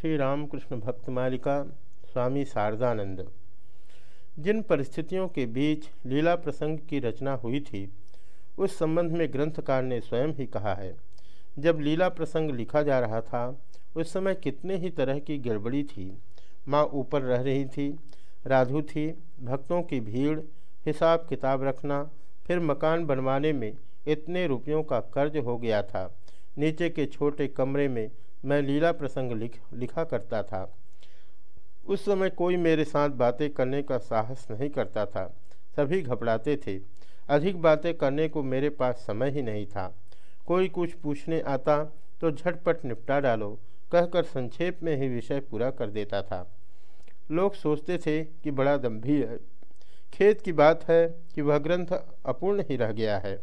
श्री रामकृष्ण भक्त मालिका स्वामी शारदानंद। जिन परिस्थितियों के बीच लीला प्रसंग की रचना हुई थी, उस संबंध में ग्रंथकार ने स्वयं ही कहा है, जब लीला प्रसंग लिखा जा रहा था, उस समय कितने ही तरह की गड़बड़ी थी। माँ ऊपर रह रही थी राधु थी, भक्तों की भीड़, हिसाब किताब रखना, फिर मकान बनवाने में इतने रुपयों का कर्ज हो गया था। नीचे के छोटे कमरे में मैं लीला प्रसंग लिख, लिखा करता था। उस समय कोई मेरे साथ बातें करने का साहस नहीं करता था। सभी घबराते थे। अधिक बातें करने को मेरे पास समय ही नहीं था। कोई कुछ पूछने आता तो झटपट निपटा डालो, कहकर संक्षेप में ही विषय पूरा कर देता था। लोग सोचते थे कि बड़ा गंभीर है खेत की बात है कि वह ग्रंथ अपूर्ण ही रह गया है।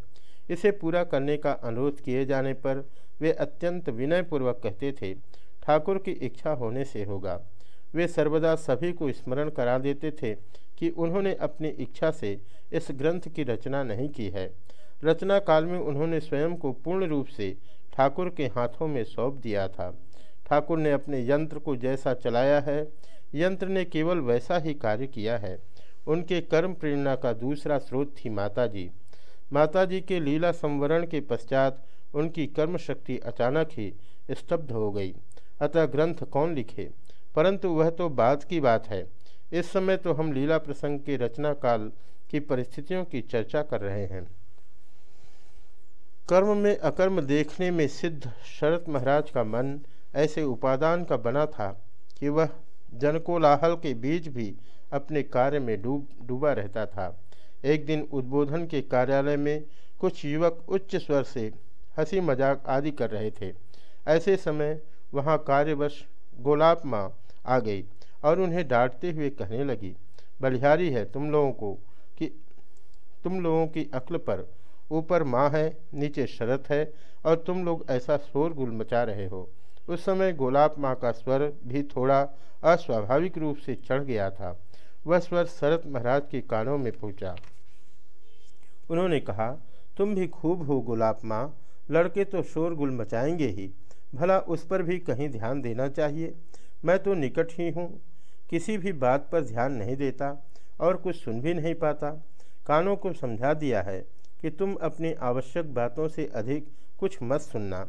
इसे पूरा करने का अनुरोध किए जाने पर वे अत्यंत विनयपूर्वक कहते थे, ठाकुर की इच्छा होने से होगा। वे सर्वदा सभी को स्मरण करा देते थे कि उन्होंने अपनी इच्छा से इस ग्रंथ की रचना नहीं की है। रचना काल में उन्होंने स्वयं को पूर्ण रूप से ठाकुर के हाथों में सौंप दिया था। ठाकुर ने अपने यंत्र को जैसा चलाया है, यंत्र ने केवल वैसा ही कार्य किया है। उनके कर्म प्रेरणा का दूसरा स्रोत थी माताजी। माताजी के लीला संवरण के पश्चात उनकी कर्म शक्ति अचानक ही स्तब्ध हो गई। अतः ग्रंथ कौन लिखे? परंतु वह तो बाद की बात है। इस समय तो हम लीला प्रसंग के रचना काल की परिस्थितियों की चर्चा कर रहे हैं। कर्म में अकर्म देखने में सिद्ध शरत महाराज का मन ऐसे उपादान का बना था कि वह जनकोलाहल के बीच भी अपने कार्य में डूब, डूबा रहता था। एक दिन उद्बोधन के कार्यालय में कुछ युवक उच्च स्वर से हँसी मज़ाक आदि कर रहे थे। ऐसे समय वहाँ कार्यवश गोलाप माँ आ गई और उन्हें डांटते हुए कहने लगी, बलिहारी है तुम लोगों को कि, तुम लोगों की अक्ल पर ऊपर माँ है, नीचे शरत है और तुम लोग ऐसा शोरगुल मचा रहे हो उस समय गोलाप माँ का स्वर भी थोड़ा अस्वाभाविक रूप से चढ़ गया था। वह स्वर शरत महाराज के कानों में पहुँचा। उन्होंने कहा, तुम भी खूब हो गुलाब माँ लड़के तो शोरगुल मचाएँगे ही। भला उस पर भी कहीं ध्यान देना चाहिए। मैं तो निकट ही हूँ। किसी भी बात पर ध्यान नहीं देता और कुछ सुन भी नहीं पाता। कानों को समझा दिया है कि तुम अपनी आवश्यक बातों से अधिक कुछ मत सुनना।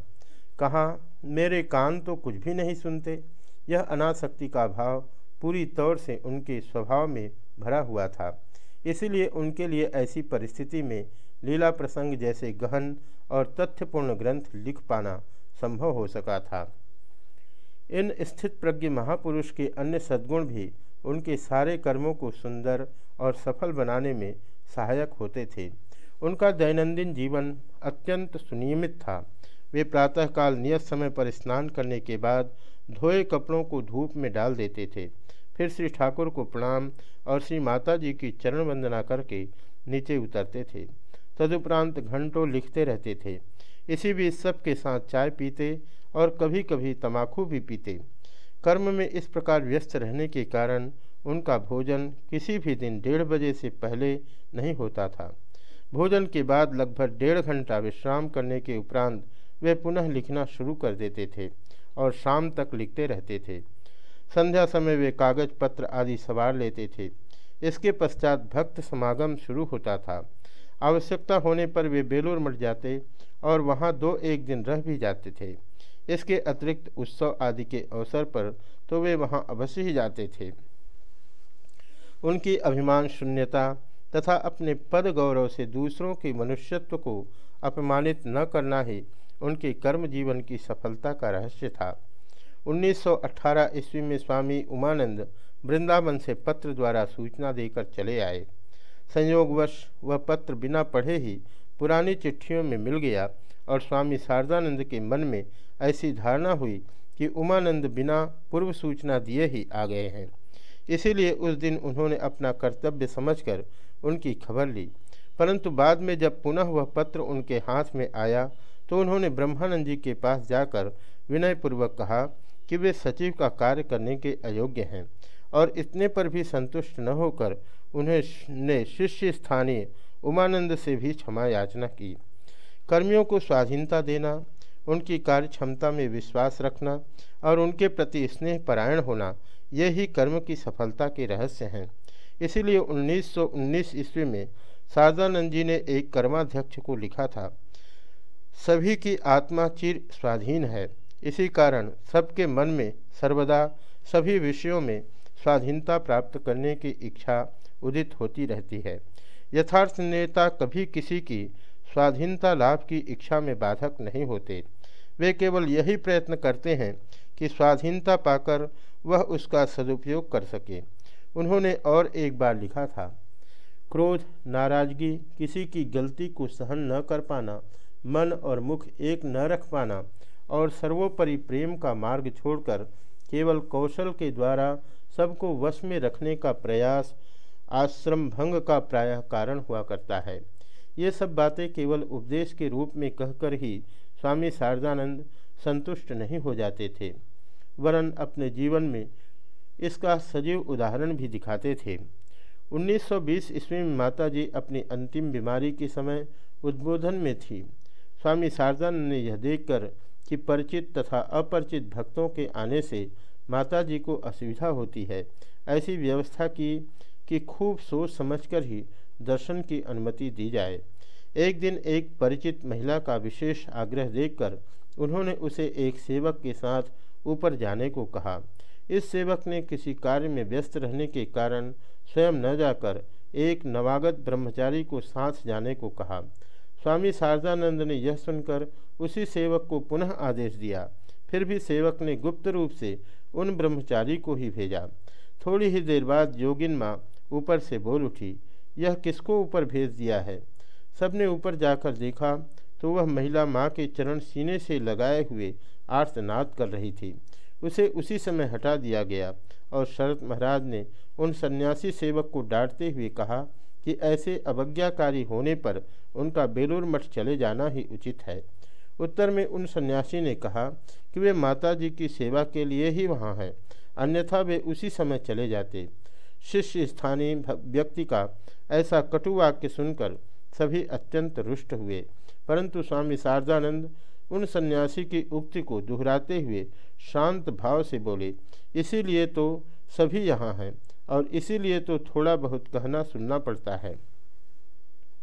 कहाँ, मेरे कान तो कुछ भी नहीं सुनते। यह अनासक्ति का भाव पूरी तौर से उनके स्वभाव में भरा हुआ था। इसीलिए उनके लिए ऐसी परिस्थिति में लीला प्रसंग जैसे गहन और तथ्यपूर्ण ग्रंथ लिख पाना संभव हो सका था। इन स्थित प्रज्ञ महापुरुष के अन्य सद्गुण भी उनके सारे कर्मों को सुंदर और सफल बनाने में सहायक होते थे। उनका दैनंदिन जीवन अत्यंत सुनियमित था। वे प्रातःकाल नियत समय पर स्नान करने के बाद धोए कपड़ों को धूप में डाल देते थे। फिर श्री ठाकुर को प्रणाम और श्री माता जी की चरण वंदना करके नीचे उतरते थे। तदुपरांत घंटों लिखते रहते थे। इसी बीच सबके साथ चाय पीते और कभी कभी तमाकू भी पीते। कर्म में इस प्रकार व्यस्त रहने के कारण उनका भोजन किसी भी दिन डेढ़ बजे से पहले नहीं होता था। भोजन के बाद लगभग डेढ़ घंटा विश्राम करने के उपरांत वे पुनः लिखना शुरू कर देते थे और शाम तक लिखते रहते थे। संध्या समय वे कागज़ पत्र आदि सवार लेते थे। इसके पश्चात भक्त समागम शुरू होता था। आवश्यकता होने पर वे बेलूर मठ जाते और वहाँ दो एक दिन रह भी जाते थे। इसके अतिरिक्त उत्सव आदि के अवसर पर तो वे वहाँ अवश्य ही जाते थे। उनकी अभिमान, शून्यता तथा अपने पद गौरव से दूसरों के मनुष्यत्व को अपमानित न करना ही उनके कर्म जीवन की सफलता का रहस्य था। 1918 ईस्वी में स्वामी उमानंद वृंदावन से पत्र द्वारा सूचना देकर चले आए। संयोगवश वह पत्र बिना पढ़े ही पुरानी चिट्ठियों में मिल गया और स्वामी शारदानंद के मन में ऐसी धारणा हुई कि उमानंद बिना पूर्व सूचना दिए ही आ गए हैं। इसीलिए उस दिन उन्होंने अपना कर्तव्य समझकर उनकी खबर ली। परंतु बाद में जब पुनः वह पत्र उनके हाथ में आया तो उन्होंने ब्रह्मानंद जी के पास जाकर विनयपूर्वक कहा कि वे सचिव का कार्य करने के अयोग्य हैं। और इतने पर भी संतुष्ट न होकर उन्हें ने शिष्य स्थानीय उमानंद से भी क्षमा याचना की। कर्मियों को स्वाधीनता देना, उनकी कार्य क्षमता में विश्वास रखना और उनके प्रति स्नेह परायण होना, ये ही कर्म की सफलता के रहस्य हैं। इसीलिए 1919 ईस्वी में शारदानंद जी ने एक कर्माध्यक्ष को लिखा था, सभी की आत्मा चिर स्वाधीन है। इसी कारण सबके मन में सर्वदा, सभी विषयों में स्वाधीनता प्राप्त करने की इच्छा उदित होती रहती है। यथार्थ नेता कभी किसी की स्वाधीनता लाभ की इच्छा में बाधक नहीं होते। वे केवल यही प्रयत्न करते हैं कि स्वाधीनता पाकर वह उसका सदुपयोग कर सके। उन्होंने और एक बार लिखा था, क्रोध, नाराज़गी, किसी की गलती को सहन न कर पाना, मन और मुख एक न रख पाना, और सर्वोपरि प्रेम का मार्ग छोड़कर केवल कौशल के द्वारा सबको वश में रखने का प्रयास आश्रम भंग का प्रायः कारण हुआ करता है। ये सब बातें केवल उपदेश के रूप में कहकर ही स्वामी शारदानंद संतुष्ट नहीं हो जाते थे। वरन अपने जीवन में इसका सजीव उदाहरण भी दिखाते थे। 1920 ईस्वी में माताजी अपनी अंतिम बीमारी के समय उद्बोधन में थी। स्वामी शारदानंद ने यह देखकर कि परिचित तथा अपरिचित भक्तों के आने से माताजी को असुविधा होती है। ऐसी व्यवस्था की, कि खूब सोच समझकर ही दर्शन की अनुमति दी जाए। एक दिन एक परिचित महिला का विशेष आग्रह देखकर उन्होंने उसे एक सेवक के साथ ऊपर जाने को कहा। इस सेवक ने किसी कार्य में व्यस्त रहने के कारण स्वयं न जाकर एक नवागत ब्रह्मचारी को साथ जाने को कहा। स्वामी शारदानंद ने यह सुनकर उसी सेवक को पुनः आदेश दिया। फिर भी सेवक ने गुप्त रूप से उन ब्रह्मचारी को ही भेजा। थोड़ी ही देर बाद योगिन माँ ऊपर से बोल उठी, यह किसको ऊपर भेज दिया है? सबने ऊपर जाकर देखा तो वह महिला माँ के चरण सीने से लगाए हुए आर्तनाद कर रही थी। उसे उसी समय हटा दिया गया और शरत महाराज ने उन सन्यासी सेवक को डांटते हुए कहा कि ऐसे अवज्ञाकारी होने पर उनका बेलूर मठ चले जाना ही उचित है। उत्तर में उन सन्यासी ने कहा कि वे माता जी की सेवा के लिए ही वहाँ हैं, अन्यथा वे उसी समय चले जाते। शिष्य स्थानीय व्यक्ति का ऐसा कटु वाक्य सुनकर सभी अत्यंत रुष्ट हुए। परंतु स्वामी शारदानंद उन सन्यासी की उक्ति को दोहराते हुए शांत भाव से बोले, इसीलिए तो सभी यहाँ हैं और इसीलिए तो थोड़ा बहुत कहना सुनना पड़ता है।